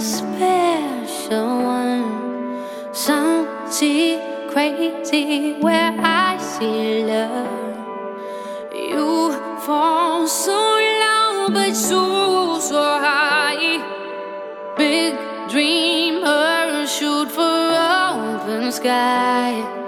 special one. Something crazy where I see love. You fall so low, but so so high. Big dreamer, shoot for open sky.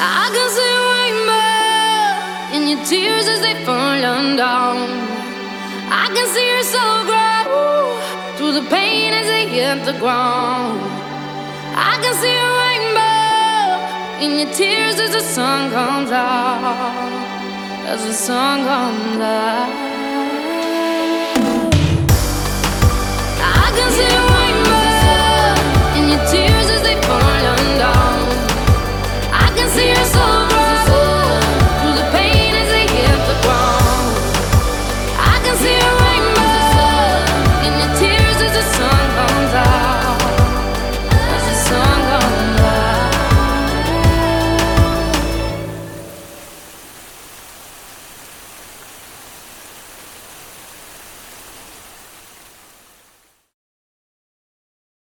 I can see rainbow in your tears as they fall down. I can see your soul grow through the pain as they hit the ground. I can see a rainbow in your tears as the sun comes out. As the sun comes out.